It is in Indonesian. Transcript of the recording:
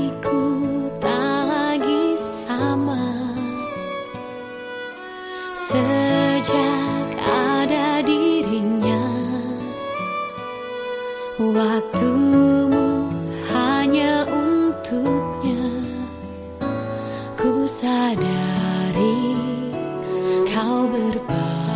Hatiku tak lagi sama. Sejak ada dirinya Waktumu hanya untuknya. Ku sadari kau berbahaya